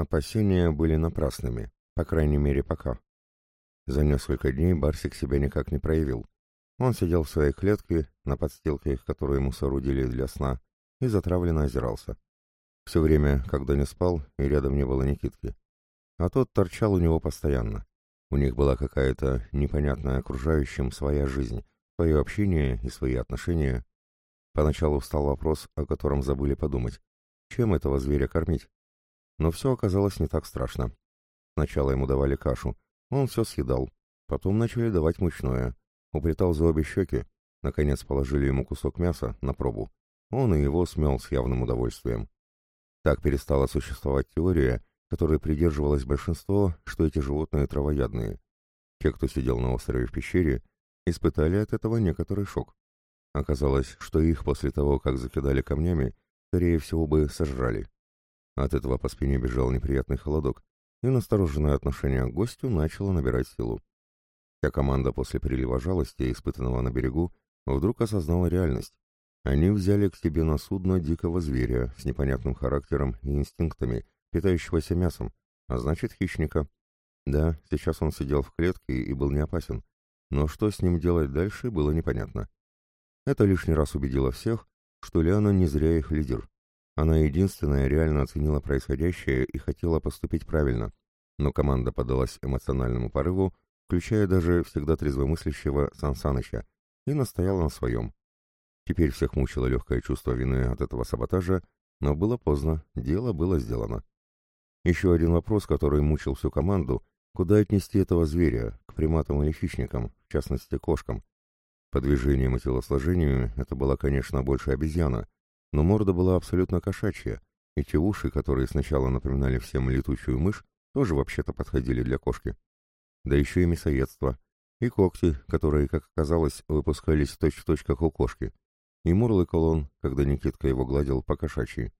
опасения были напрасными, по крайней мере пока. За несколько дней Барсик себя никак не проявил. Он сидел в своей клетке, на подстилке, которую ему соорудили для сна, и затравленно озирался. Все время, когда не спал, и рядом не было Никитки. А тот торчал у него постоянно. У них была какая-то непонятная окружающим своя жизнь, свое общение и свои отношения. Поначалу встал вопрос, о котором забыли подумать. Чем этого зверя кормить? Но все оказалось не так страшно. Сначала ему давали кашу, он все съедал. Потом начали давать мучное. Уплетал за обе щеки. Наконец положили ему кусок мяса на пробу. Он и его смел с явным удовольствием. Так перестала существовать теория, которой придерживалось большинство, что эти животные травоядные. Те, кто сидел на острове в пещере, испытали от этого некоторый шок. Оказалось, что их после того, как закидали камнями, скорее всего бы сожрали. От этого по спине бежал неприятный холодок, и настороженное отношение к гостю начало набирать силу. Вся команда после прилива жалости, испытанного на берегу, вдруг осознала реальность. Они взяли к себе на судно дикого зверя с непонятным характером и инстинктами, питающегося мясом, а значит хищника. Да, сейчас он сидел в клетке и был не опасен, но что с ним делать дальше, было непонятно. Это лишний раз убедило всех, что Лиана не зря их лидер. Она единственная реально оценила происходящее и хотела поступить правильно, но команда подалась эмоциональному порыву, включая даже всегда трезвомыслящего Сан Саныча, и настояла на своем. Теперь всех мучило легкое чувство вины от этого саботажа, но было поздно, дело было сделано. Еще один вопрос, который мучил всю команду, куда отнести этого зверя, к приматам или хищникам, в частности кошкам. По движениям и телосложению это была, конечно, больше обезьяна, но морда была абсолютно кошачья, и те уши, которые сначала напоминали всем летучую мышь, тоже вообще-то подходили для кошки. Да еще и мясоедство, и когти, которые, как оказалось, выпускались точь-в-точь, как у кошки, и мурлыкал он, когда Никитка его гладил по кошачьи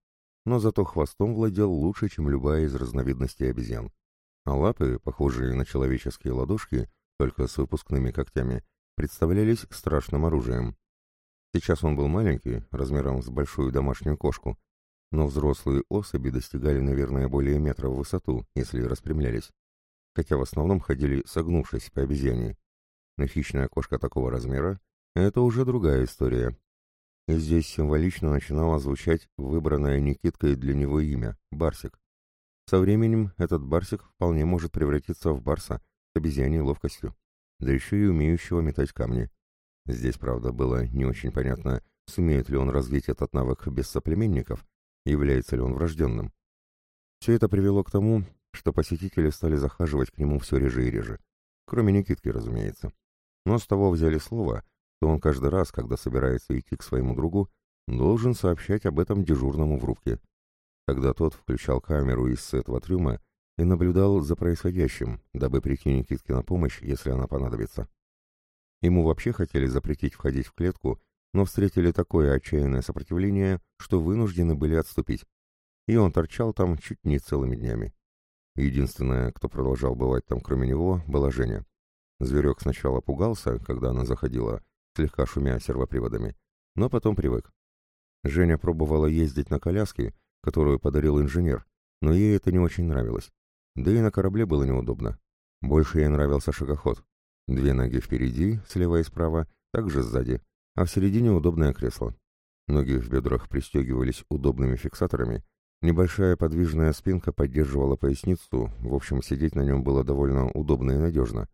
но зато хвостом владел лучше, чем любая из разновидностей обезьян. А лапы, похожие на человеческие ладошки, только с выпускными когтями, представлялись страшным оружием. Сейчас он был маленький, размером с большую домашнюю кошку, но взрослые особи достигали, наверное, более метра в высоту, если распрямлялись, хотя в основном ходили согнувшись по обезьяне. Но хищная кошка такого размера — это уже другая история, и здесь символично начинало звучать выбранное Никиткой для него имя — Барсик. Со временем этот Барсик вполне может превратиться в Барса с обезьяней ловкостью, да еще и умеющего метать камни. Здесь, правда, было не очень понятно, сумеет ли он развить этот навык без соплеменников, является ли он врожденным. Все это привело к тому, что посетители стали захаживать к нему все реже и реже. Кроме Никитки, разумеется. Но с того взяли слово, то он каждый раз, когда собирается идти к своему другу, должен сообщать об этом дежурному в рубке. Тогда тот включал камеру из этого трюма и наблюдал за происходящим, дабы прийти Никитке на помощь, если она понадобится. Ему вообще хотели запретить входить в клетку, но встретили такое отчаянное сопротивление, что вынуждены были отступить. И он торчал там чуть не целыми днями. Единственное, кто продолжал бывать там кроме него, была Женя. Зверек сначала пугался, когда она заходила, слегка шумя сервоприводами, но потом привык. Женя пробовала ездить на коляске, которую подарил инженер, но ей это не очень нравилось. Да и на корабле было неудобно. Больше ей нравился шагоход. Две ноги впереди, слева и справа, также сзади, а в середине удобное кресло. Ноги в бедрах пристегивались удобными фиксаторами, небольшая подвижная спинка поддерживала поясницу, в общем, сидеть на нем было довольно удобно и надежно.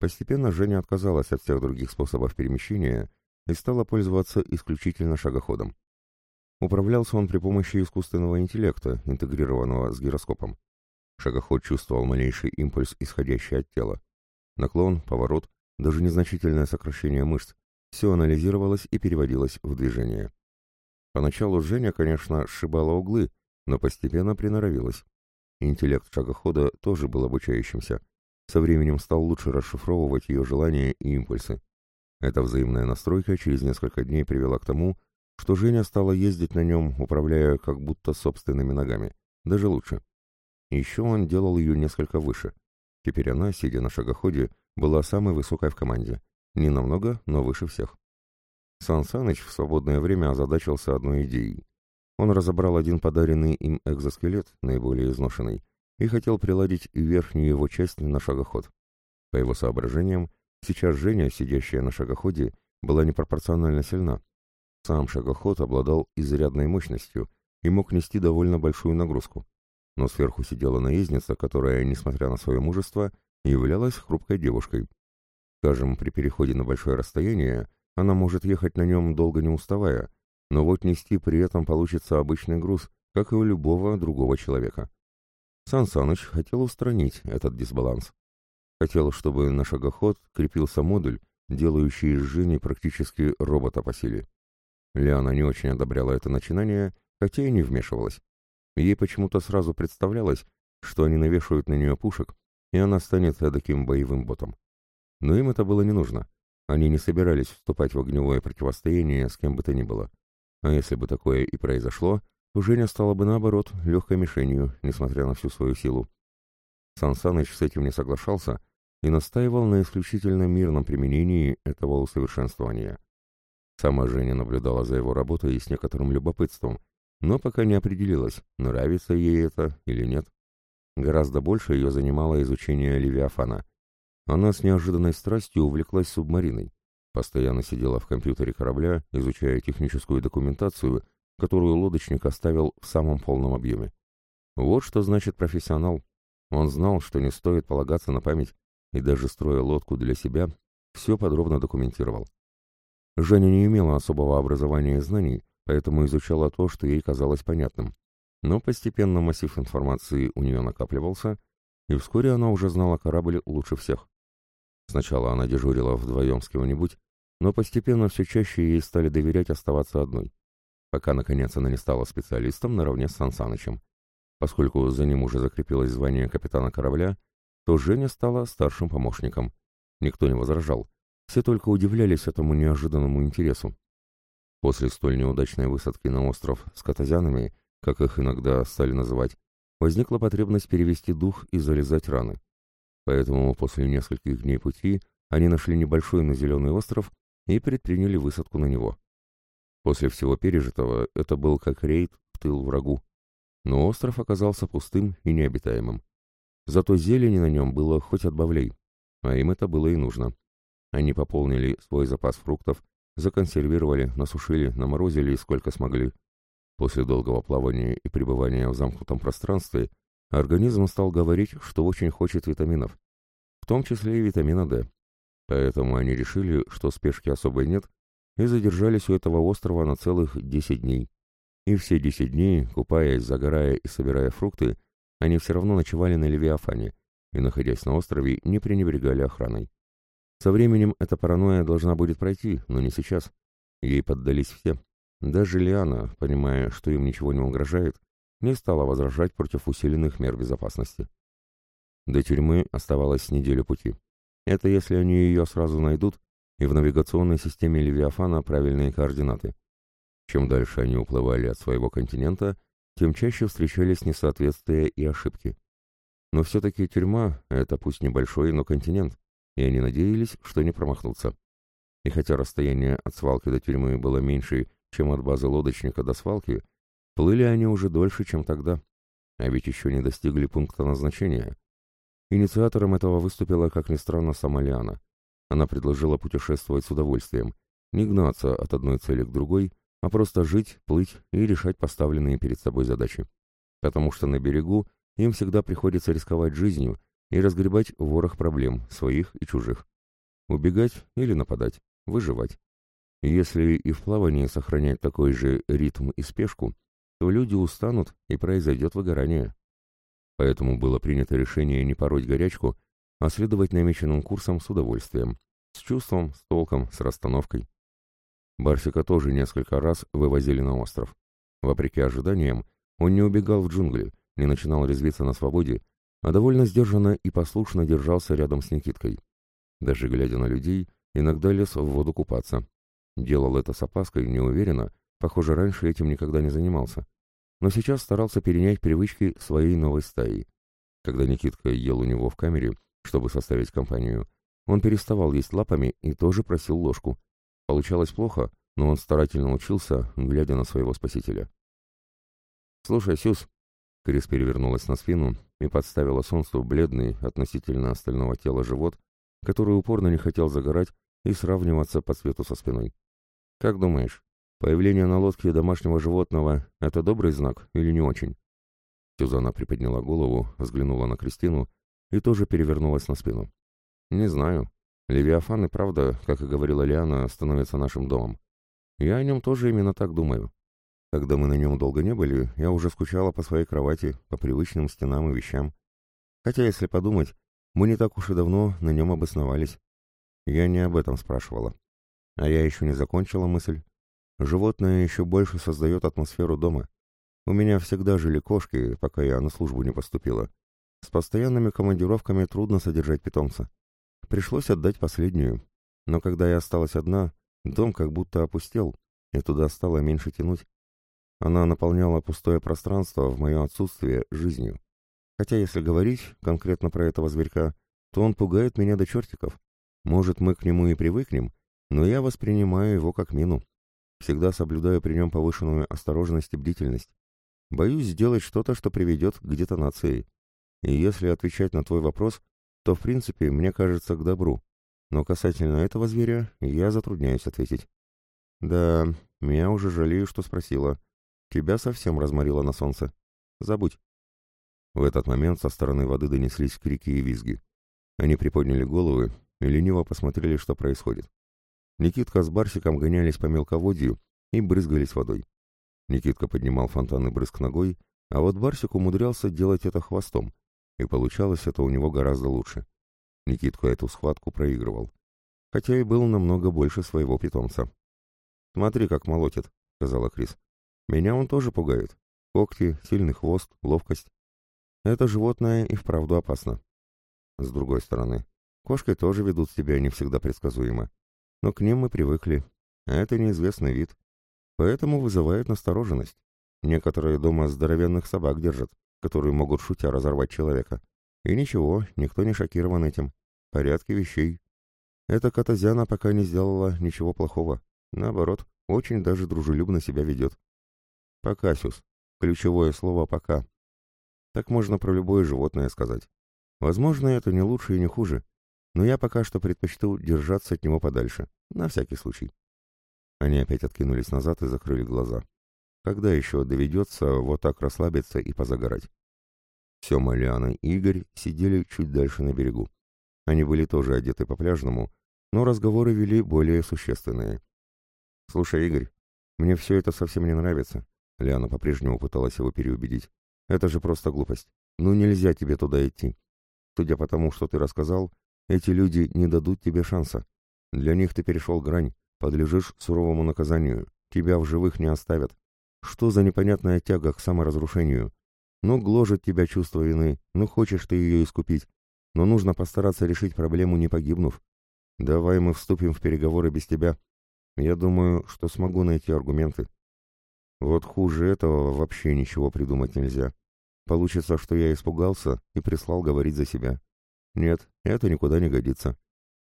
Постепенно Женя отказалась от всех других способов перемещения и стала пользоваться исключительно шагоходом. Управлялся он при помощи искусственного интеллекта, интегрированного с гироскопом. Шагоход чувствовал малейший импульс, исходящий от тела. Наклон, поворот, даже незначительное сокращение мышц – все анализировалось и переводилось в движение. Поначалу Женя, конечно, сшибала углы, но постепенно приноровилась. Интеллект шагохода тоже был обучающимся – со временем стал лучше расшифровывать ее желания и импульсы. Эта взаимная настройка через несколько дней привела к тому, что Женя стала ездить на нем, управляя как будто собственными ногами, даже лучше. Еще он делал ее несколько выше. Теперь она, сидя на шагоходе, была самой высокой в команде. Не намного, но выше всех. Сан Саныч в свободное время озадачился одной идеей. Он разобрал один подаренный им экзоскелет, наиболее изношенный, и хотел приладить верхнюю его часть на шагоход. По его соображениям, сейчас Женя, сидящая на шагоходе, была непропорционально сильна. Сам шагоход обладал изрядной мощностью и мог нести довольно большую нагрузку. Но сверху сидела наездница, которая, несмотря на свое мужество, являлась хрупкой девушкой. Скажем, при переходе на большое расстояние она может ехать на нем долго не уставая, но вот нести при этом получится обычный груз, как и у любого другого человека. Сан Саныч хотел устранить этот дисбаланс. Хотел, чтобы на шагоход крепился модуль, делающий из Жени практически робота по силе. Лиана не очень одобряла это начинание, хотя и не вмешивалась. Ей почему-то сразу представлялось, что они навешивают на нее пушек, и она станет таким боевым ботом. Но им это было не нужно. Они не собирались вступать в огневое противостояние с кем бы то ни было. А если бы такое и произошло, то Женя стала бы наоборот легкой мишенью, несмотря на всю свою силу. Сан Саныч с этим не соглашался и настаивал на исключительно мирном применении этого усовершенствования. Сама Женя наблюдала за его работой с некоторым любопытством, но пока не определилась, нравится ей это или нет. Гораздо больше ее занимало изучение Левиафана. Она с неожиданной страстью увлеклась субмариной. Постоянно сидела в компьютере корабля, изучая техническую документацию, которую лодочник оставил в самом полном объеме. Вот что значит профессионал. Он знал, что не стоит полагаться на память, и даже строя лодку для себя, все подробно документировал. Женя не имела особого образования и знаний, поэтому изучала то, что ей казалось понятным. Но постепенно массив информации у нее накапливался, и вскоре она уже знала корабль лучше всех. Сначала она дежурила вдвоем с кем-нибудь, но постепенно все чаще ей стали доверять оставаться одной, пока, наконец, она не стала специалистом наравне с Сан Санычем. Поскольку за ним уже закрепилось звание капитана корабля, то Женя стала старшим помощником. Никто не возражал, все только удивлялись этому неожиданному интересу. После столь неудачной высадки на остров с катазянами, как их иногда стали называть, возникла потребность перевести дух и залезать раны. Поэтому после нескольких дней пути они нашли небольшой на зеленый остров и предприняли высадку на него. После всего пережитого это был как рейд в тыл врагу. Но остров оказался пустым и необитаемым. Зато зелени на нем было хоть отбавляй, а им это было и нужно. Они пополнили свой запас фруктов Законсервировали, насушили, наморозили сколько смогли. После долгого плавания и пребывания в замкнутом пространстве организм стал говорить, что очень хочет витаминов, в том числе и витамина D. Поэтому они решили, что спешки особой нет, и задержались у этого острова на целых 10 дней. И все 10 дней, купаясь, загорая и собирая фрукты, они все равно ночевали на Левиафане и, находясь на острове, не пренебрегали охраной. Со временем эта паранойя должна будет пройти, но не сейчас. Ей поддались все. Даже Лиана, понимая, что им ничего не угрожает, не стала возражать против усиленных мер безопасности. До тюрьмы оставалось неделю пути. Это если они ее сразу найдут, и в навигационной системе Левиафана правильные координаты. Чем дальше они уплывали от своего континента, тем чаще встречались несоответствия и ошибки. Но все-таки тюрьма — это пусть небольшой, но континент, и они надеялись, что не промахнутся. И хотя расстояние от свалки до тюрьмы было меньше, чем от базы лодочника до свалки, плыли они уже дольше, чем тогда, а ведь еще не достигли пункта назначения. Инициатором этого выступила, как ни странно, сама Лиана. Она предложила путешествовать с удовольствием, не гнаться от одной цели к другой, а просто жить, плыть и решать поставленные перед собой задачи. Потому что на берегу им всегда приходится рисковать жизнью и разгребать ворох проблем, своих и чужих. Убегать или нападать, выживать. Если и в плавании сохранять такой же ритм и спешку, то люди устанут и произойдет выгорание. Поэтому было принято решение не пороть горячку, а следовать намеченным курсом с удовольствием, с чувством, с толком, с расстановкой. Барсика тоже несколько раз вывозили на остров. Вопреки ожиданиям, он не убегал в джунгли, не начинал резвиться на свободе, а довольно сдержанно и послушно держался рядом с Никиткой. Даже глядя на людей, иногда лез в воду купаться. Делал это с опаской, неуверенно, похоже, раньше этим никогда не занимался. Но сейчас старался перенять привычки своей новой стаи. Когда Никитка ел у него в камере, чтобы составить компанию, он переставал есть лапами и тоже просил ложку. Получалось плохо, но он старательно учился, глядя на своего спасителя. «Слушай, Сюз», — Крис перевернулась на спину и подставила солнцу бледный относительно остального тела живот, который упорно не хотел загорать и сравниваться по цвету со спиной. «Как думаешь, появление на лодке домашнего животного — это добрый знак или не очень?» Сюзанна приподняла голову, взглянула на Кристину и тоже перевернулась на спину. «Не знаю. Левиафан и правда, как и говорила Лиана, становится нашим домом. Я о нем тоже именно так думаю. Когда мы на нем долго не были, я уже скучала по своей кровати, по привычным стенам и вещам. Хотя, если подумать, мы не так уж и давно на нем обосновались. Я не об этом спрашивала. А я еще не закончила мысль. Животное еще больше создает атмосферу дома. У меня всегда жили кошки, пока я на службу не поступила. С постоянными командировками трудно содержать питомца. Пришлось отдать последнюю. Но когда я осталась одна, дом как будто опустел, и туда стало меньше тянуть. Она наполняла пустое пространство в мое отсутствие жизнью. Хотя, если говорить конкретно про этого зверька, то он пугает меня до чертиков. Может, мы к нему и привыкнем, но я воспринимаю его как мину. Всегда соблюдаю при нем повышенную осторожность и бдительность. Боюсь сделать что-то, что приведет к детонации. И если отвечать на твой вопрос, то, в принципе, мне кажется, к добру. Но касательно этого зверя я затрудняюсь ответить. Да, меня уже жалею, что спросила. Тебя совсем разморило на солнце. Забудь. В этот момент со стороны воды донеслись крики и визги. Они приподняли головы и лениво посмотрели, что происходит. Никитка с Барсиком гонялись по мелководью и брызгались водой. Никитка поднимал фонтаны брызг ногой, а вот Барсик умудрялся делать это хвостом, и получалось это у него гораздо лучше. Никитка эту схватку проигрывал, хотя и был намного больше своего питомца. «Смотри, как молотит», — сказала Крис. «Меня он тоже пугает. Когти, сильный хвост, ловкость. Это животное и вправду опасно. С другой стороны, кошки тоже ведут себя не всегда предсказуемо. Но к ним мы привыкли, это неизвестный вид, Поэтому вызывает настороженность. Некоторые дома здоровенных собак держат, которые могут шутя разорвать человека. И ничего, никто не шокирован этим. Порядки вещей. Эта Катазяна пока не сделала ничего плохого. Наоборот, очень даже дружелюбно себя ведет. Пока. Ключевое слово «пока». Так можно про любое животное сказать. Возможно, это не лучше и не хуже, но я пока что предпочту держаться от него подальше, на всякий случай. Они опять откинулись назад и закрыли глаза. Когда еще доведется вот так расслабиться и позагорать? Сема, Лиана и Игорь сидели чуть дальше на берегу. Они были тоже одеты по-пляжному, но разговоры вели более существенные. «Слушай, Игорь, мне все это совсем не нравится», — Лиана по-прежнему пыталась его переубедить. «Это же просто глупость. Ну нельзя тебе туда идти. Судя по тому, что ты рассказал, эти люди не дадут тебе шанса. Для них ты перешел грань, Подлежишь суровому наказанию. Тебя в живых не оставят. Что за непонятная тяга к саморазрушению? Ну, гложет тебя чувство вины, ну, хочешь ты ее искупить. Но нужно постараться решить проблему, не погибнув. Давай мы вступим в переговоры без тебя. Я думаю, что смогу найти аргументы. Вот хуже этого вообще ничего придумать нельзя. Получится, что я испугался и прислал говорить за себя. Нет, это никуда не годится.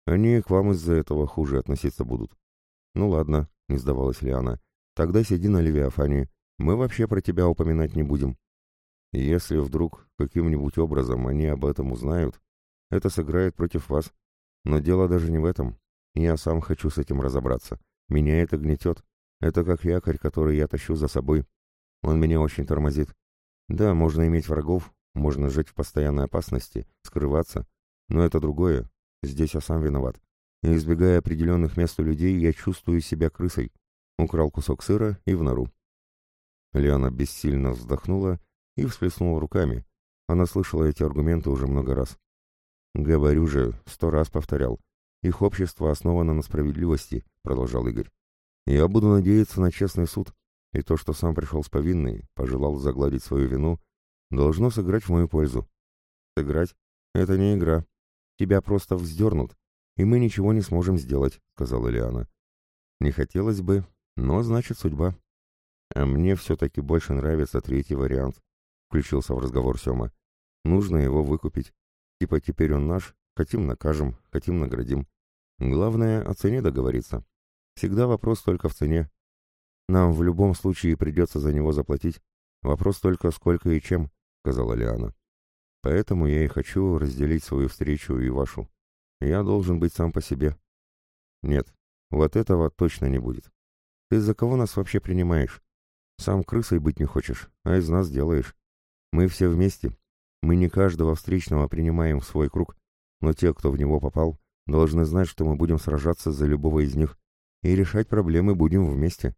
Они к вам из-за этого хуже относиться будут. «Ну ладно», — не сдавалась Лиана. «Тогда сиди на Левиафане. Мы вообще про тебя упоминать не будем. Если вдруг каким-нибудь образом они об этом узнают, это сыграет против вас. Но дело даже не в этом. Я сам хочу с этим разобраться. Меня это гнетет. Это как якорь, который я тащу за собой. Он меня очень тормозит. Да, можно иметь врагов, можно жить в постоянной опасности, скрываться. Но это другое. Здесь я сам виноват и, избегая определенных мест у людей, я чувствую себя крысой. Украл кусок сыра и в нору. Лиана бессильно вздохнула и всплеснула руками. Она слышала эти аргументы уже много раз. «Говорю же, сто раз повторял. Их общество основано на справедливости», — продолжал Игорь. «Я буду надеяться на честный суд, и то, что сам пришел с повинной, пожелал загладить свою вину, должно сыграть в мою пользу». «Сыграть? Это не игра. Тебя просто вздернут, и мы ничего не сможем сделать», — сказала Лиана. «Не хотелось бы, но значит судьба». «А мне все-таки больше нравится третий вариант», — включился в разговор Сема. «Нужно его выкупить. Типа теперь он наш, хотим накажем, хотим наградим. Главное, о цене договориться. Всегда вопрос только в цене. Нам в любом случае придется за него заплатить. Вопрос только сколько и чем», — сказала Лиана. Поэтому я и хочу разделить свою встречу и вашу. Я должен быть сам по себе. Нет, вот этого точно не будет. Ты за кого нас вообще принимаешь? Сам крысой быть не хочешь, а из нас делаешь. Мы все вместе. Мы не каждого встречного принимаем в свой круг, но те, кто в него попал, должны знать, что мы будем сражаться за любого из них, и решать проблемы будем вместе.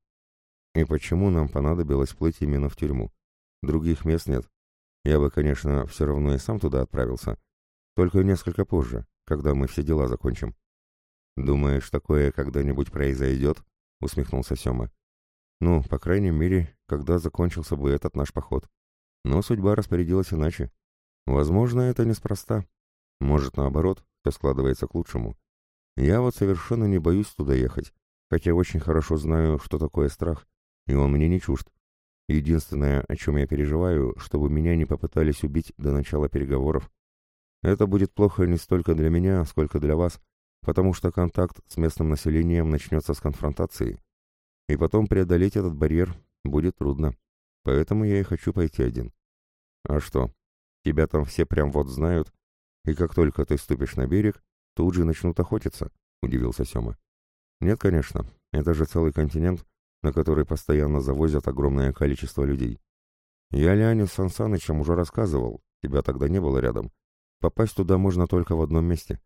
И почему нам понадобилось плыть именно в тюрьму? Других мест нет. Я бы, конечно, все равно и сам туда отправился. Только несколько позже, когда мы все дела закончим. «Думаешь, такое когда-нибудь произойдет?» — усмехнулся Сема. «Ну, по крайней мере, когда закончился бы этот наш поход. Но судьба распорядилась иначе. Возможно, это неспроста. Может, наоборот, все складывается к лучшему. Я вот совершенно не боюсь туда ехать, хотя очень хорошо знаю, что такое страх, и он мне не чужд. Единственное, о чем я переживаю, чтобы меня не попытались убить до начала переговоров. Это будет плохо не столько для меня, сколько для вас, потому что контакт с местным населением начнется с конфронтации, и потом преодолеть этот барьер будет трудно. Поэтому я и хочу пойти один. А что, тебя там все прям вот знают, и как только ты ступишь на берег, тут же начнут охотиться, удивился Сёма. Нет, конечно, это же целый континент, на который постоянно завозят огромное количество людей. Я Лиане с Сансанычем уже рассказывал, тебя тогда не было рядом. Попасть туда можно только в одном месте.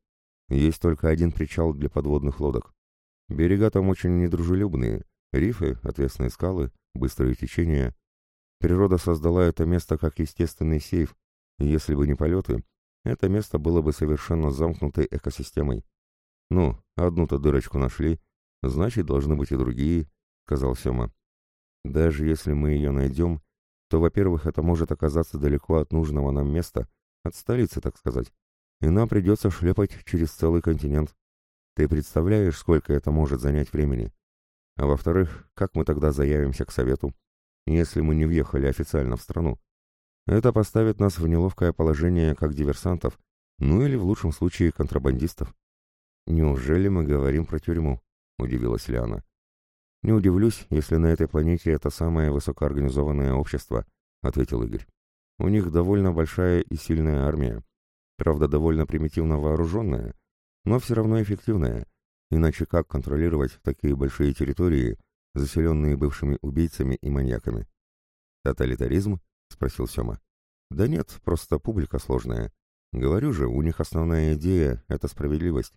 Есть только один причал для подводных лодок. Берега там очень недружелюбные, рифы, отвесные скалы, быстрые течения. Природа создала это место как естественный сейф, если бы не полеты, это место было бы совершенно замкнутой экосистемой. Ну, одну-то дырочку нашли, значит, должны быть и другие, сказал Сема. Даже если мы ее найдем, то, во-первых, это может оказаться далеко от нужного нам места, от столицы, так сказать, и нам придется шлепать через целый континент. Ты представляешь, сколько это может занять времени? А во-вторых, как мы тогда заявимся к совету, если мы не въехали официально в страну? Это поставит нас в неловкое положение как диверсантов, ну или в лучшем случае контрабандистов. Неужели мы говорим про тюрьму? Удивилась Лиана. «Не удивлюсь, если на этой планете это самое высокоорганизованное общество», — ответил Игорь. «У них довольно большая и сильная армия. Правда, довольно примитивно вооруженная, но все равно эффективная. Иначе как контролировать такие большие территории, заселенные бывшими убийцами и маньяками?» «Тоталитаризм?» — спросил Сема. «Да нет, просто публика сложная. Говорю же, у них основная идея — это справедливость.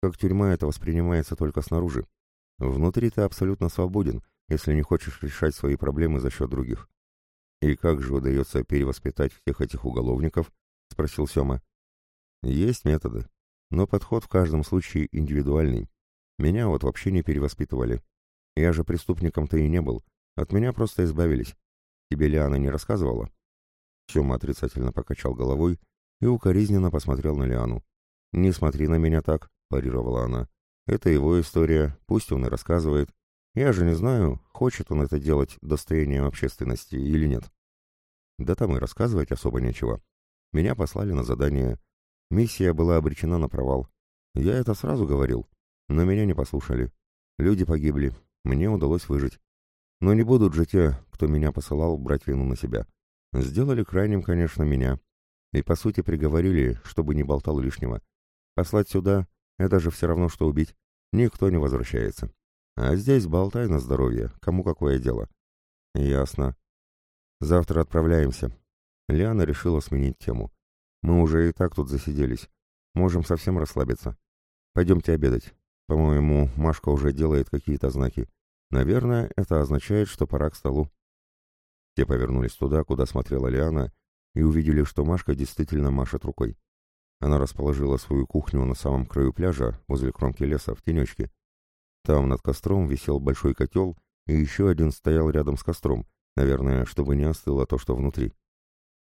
Как тюрьма это воспринимается только снаружи. Внутри ты абсолютно свободен, если не хочешь решать свои проблемы за счет других. «И как же удается перевоспитать всех этих уголовников?» — спросил Сема. «Есть методы, но подход в каждом случае индивидуальный. Меня вот вообще не перевоспитывали. Я же преступником-то и не был. От меня просто избавились. Тебе Лиана не рассказывала?» Сема отрицательно покачал головой и укоризненно посмотрел на Лиану. «Не смотри на меня так», — парировала она. Это его история, пусть он и рассказывает. Я же не знаю, хочет он это делать достоянием общественности или нет. Да там и рассказывать особо нечего. Меня послали на задание. Миссия была обречена на провал. Я это сразу говорил, но меня не послушали. Люди погибли, мне удалось выжить. Но не будут же те, кто меня посылал, брать вину на себя. Сделали крайним, конечно, меня. И, по сути, приговорили, чтобы не болтал лишнего. Послать сюда это же все равно, что убить. Никто не возвращается. А здесь болтай на здоровье, кому какое дело. Ясно. Завтра отправляемся. Лиана решила сменить тему. Мы уже и так тут засиделись. Можем совсем расслабиться. Пойдемте обедать. По-моему, Машка уже делает какие-то знаки. Наверное, это означает, что пора к столу. Те повернулись туда, куда смотрела Лиана, и увидели, что Машка действительно машет рукой. Она расположила свою кухню на самом краю пляжа, возле кромки леса, в тенечке. Там над костром висел большой котел, и еще один стоял рядом с костром, наверное, чтобы не остыло то, что внутри.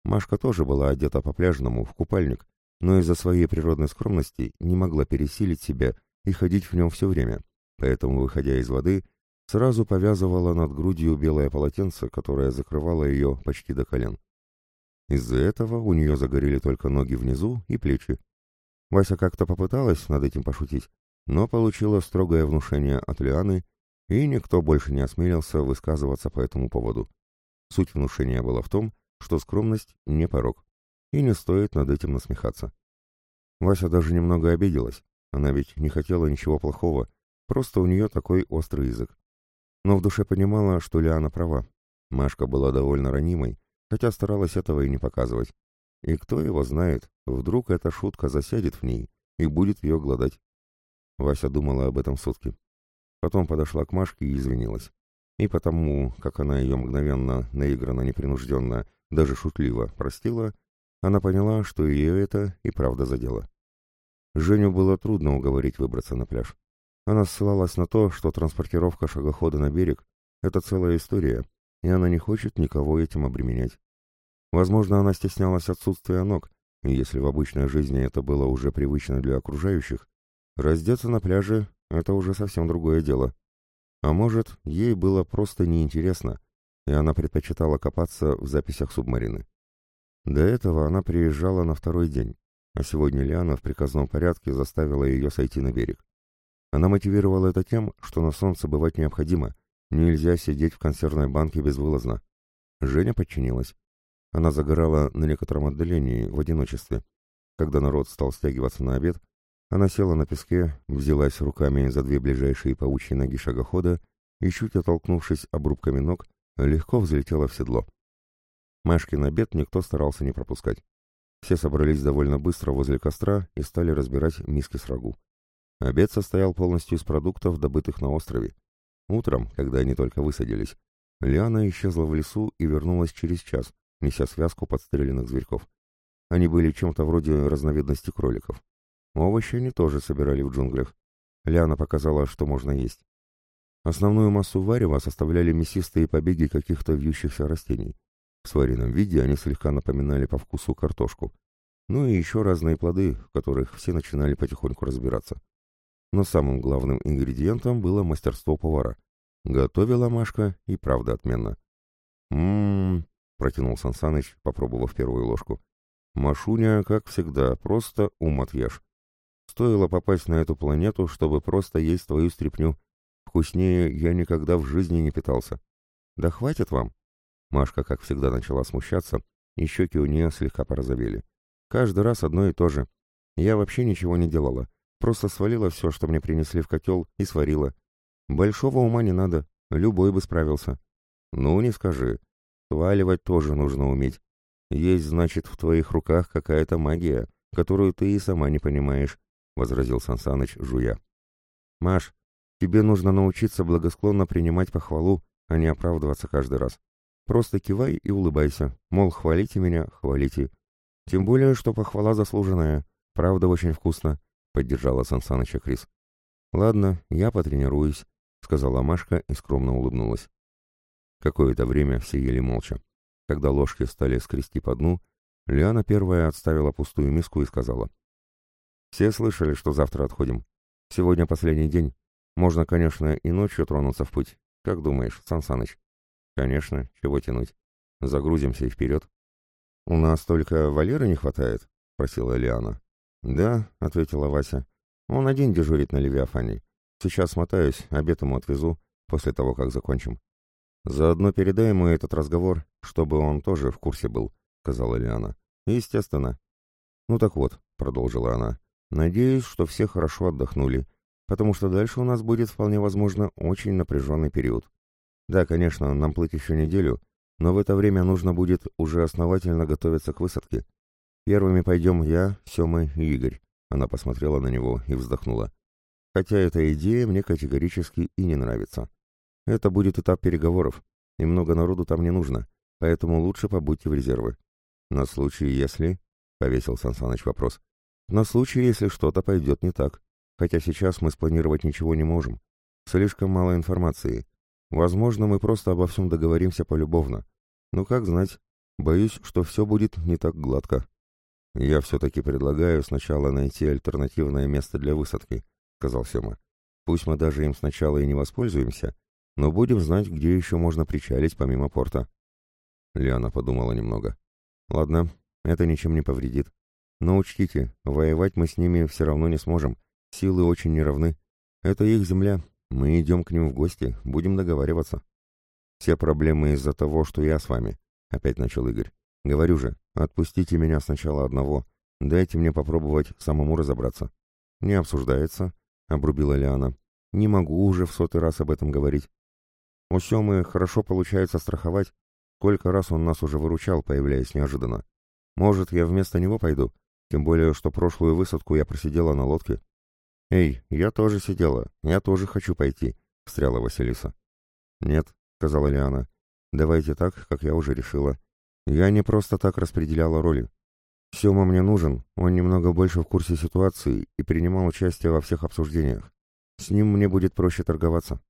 Машка тоже была одета по-пляжному, в купальник, но из-за своей природной скромности не могла пересилить себя и ходить в нем все время, поэтому, выходя из воды, сразу повязывала над грудью белое полотенце, которое закрывало ее почти до колен. Из-за этого у нее загорели только ноги внизу и плечи. Вася как-то попыталась над этим пошутить, но получила строгое внушение от Лианы, и никто больше не осмелился высказываться по этому поводу. Суть внушения была в том, что скромность не порог. и не стоит над этим насмехаться. Вася даже немного обиделась. Она ведь не хотела ничего плохого, просто у нее такой острый язык. Но в душе понимала, что Лиана права. Машка была довольно ранимой, хотя старалась этого и не показывать. И кто его знает, вдруг эта шутка засядет в ней и будет ее гладать. Вася думала об этом сутки. Потом подошла к Машке и извинилась. И потому, как она ее мгновенно, наигранно, непринужденно, даже шутливо простила, она поняла, что ее это и правда задело. Женю было трудно уговорить выбраться на пляж. Она ссылалась на то, что транспортировка шагохода на берег — это целая история, и она не хочет никого этим обременять. Возможно, она стеснялась отсутствия ног, и если в обычной жизни это было уже привычно для окружающих, раздеться на пляже — это уже совсем другое дело. А может, ей было просто неинтересно, и она предпочитала копаться в записях субмарины. До этого она приезжала на второй день, а сегодня Лиана в приказном порядке заставила ее сойти на берег. Она мотивировала это тем, что на солнце бывать необходимо, нельзя сидеть в консервной банке безвылазно. Женя подчинилась. Она загорала на некотором отдалении, в одиночестве. Когда народ стал стягиваться на обед, она села на песке, взялась руками за две ближайшие паучьи ноги шагохода и, чуть оттолкнувшись обрубками ног, легко взлетела в седло. Машкин обед никто старался не пропускать. Все собрались довольно быстро возле костра и стали разбирать миски с рагу. Обед состоял полностью из продуктов, добытых на острове. Утром, когда они только высадились, Лиана исчезла в лесу и вернулась через час, неся связку подстреленных зверьков. Они были чем-то вроде разновидности кроликов. Овощи они тоже собирали в джунглях. Лиана показала, что можно есть. Основную массу варева составляли мясистые побеги каких-то вьющихся растений. В сваренном виде они слегка напоминали по вкусу картошку. Ну и еще разные плоды, в которых все начинали потихоньку разбираться. Но самым главным ингредиентом было мастерство повара. Готовила Машка и правда отменно. «М-м-м», протянул Сансаныч, попробовав первую ложку. «Машуня, как всегда, просто ум отъешь. Стоило попасть на эту планету, чтобы просто есть твою стряпню. Вкуснее я никогда в жизни не питался. Да хватит вам!» Машка, как всегда, начала смущаться, и щеки у нее слегка порозовели. Каждый раз одно и то же. Я вообще ничего не делала. Просто свалила все, что мне принесли в котел, и сварила. Большого ума не надо, любой бы справился. Ну, не скажи. Сваливать тоже нужно уметь. Есть, значит, в твоих руках какая-то магия, которую ты и сама не понимаешь, — возразил Сансаныч, жуя. Маш, тебе нужно научиться благосклонно принимать похвалу, а не оправдываться каждый раз. Просто кивай и улыбайся, мол, хвалите меня, хвалите. Тем более, что похвала заслуженная, правда очень вкусно, — поддержала Сансаныча Крис. Ладно, я потренируюсь, — сказала Машка и скромно улыбнулась. Какое-то время все ели молча. Когда ложки стали скрести по дну, Лиана первая отставила пустую миску и сказала. «Все слышали, что завтра отходим. Сегодня последний день. Можно, конечно, и ночью тронуться в путь. Как думаешь, Сансаныч?» «Конечно, чего тянуть? Загрузимся и вперед». «У нас только Валеры не хватает?» — спросила Лиана. «Да», — ответила Вася. «Он один дежурит на Левиафане. Сейчас смотаюсь, обед ему отвезу, после того, как закончим». «Заодно передай ему этот разговор, чтобы он тоже в курсе был», — сказала Лиана. «Естественно». «Ну так вот», — продолжила она, — «надеюсь, что все хорошо отдохнули, потому что дальше у нас будет, вполне возможно, очень напряженный период. Да, конечно, нам плыть еще неделю, но в это время нужно будет уже основательно готовиться к высадке. Первыми пойдем я, Сема и Игорь. Она посмотрела на него и вздохнула. Хотя эта идея мне категорически и не нравится. Это будет этап переговоров, и много народу там не нужно, поэтому лучше побудьте в резервы. На случай, если... — повесил Сансаныч вопрос. На случай, если что-то пойдет не так. Хотя сейчас мы спланировать ничего не можем. Слишком мало информации. Возможно, мы просто обо всем договоримся полюбовно. Ну как знать. Боюсь, что все будет не так гладко. Я все-таки предлагаю сначала найти альтернативное место для высадки, сказал Сема. Пусть мы даже им сначала и не воспользуемся, но будем знать, где еще можно причалить помимо порта. Лиана подумала немного. Ладно, это ничем не повредит. Но учтите, воевать мы с ними все равно не сможем. Силы очень неравны. Это их земля, мы идем к ним в гости, будем договариваться. Все проблемы из-за того, что я с вами, — опять начал Игорь. Говорю же, отпустите меня сначала одного, дайте мне попробовать самому разобраться. Не обсуждается, — обрубила Лиана. Не могу уже в сотый раз об этом говорить. У Семы хорошо получается страховать. Сколько раз он нас уже выручал, появляясь неожиданно. Может, я вместо него пойду? Тем более, что прошлую высадку я просидела на лодке. «Эй, я тоже сидела, я тоже хочу пойти», — встряла Василиса. «Нет», — сказала Лиана, — «давайте так, как я уже решила. Я не просто так распределяла роли. Сема мне нужен, он немного больше в курсе ситуации и принимал участие во всех обсуждениях. С ним мне будет проще торговаться».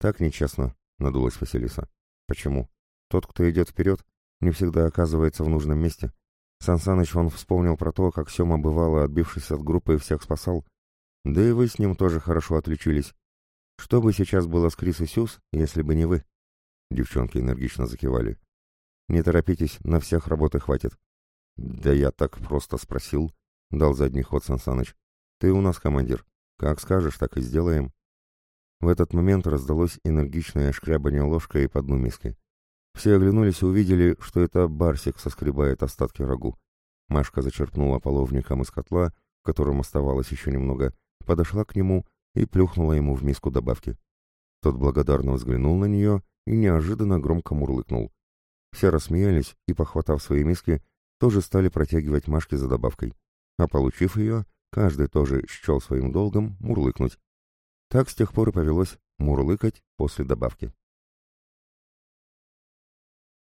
«Так нечестно», — надулась Василиса. «Почему? Тот, кто идет вперед, не всегда оказывается в нужном месте. Сансаныч он вспомнил про то, как Сема бывало, отбившись от группы, всех спасал, да и вы с ним тоже хорошо отличились. Что бы сейчас было с Крис и Сюз, если бы не вы?» Девчонки энергично закивали. «Не торопитесь, на всех работы хватит». «Да я так просто спросил», — дал задний ход Сансаныч. «Ты у нас командир. Как скажешь, так и сделаем». В этот момент раздалось энергичное шкрябание ложкой по дну миски. Все оглянулись и увидели, что это Барсик соскребает остатки рагу. Машка зачерпнула половником из котла, в котором оставалось еще немного, подошла к нему и плюхнула ему в миску добавки. Тот благодарно взглянул на нее и неожиданно громко мурлыкнул. Все рассмеялись и, похватав свои миски, тоже стали протягивать Машке за добавкой. А получив ее, каждый тоже счел своим долгом мурлыкнуть. Так с тех пор и повелось мурлыкать после добавки.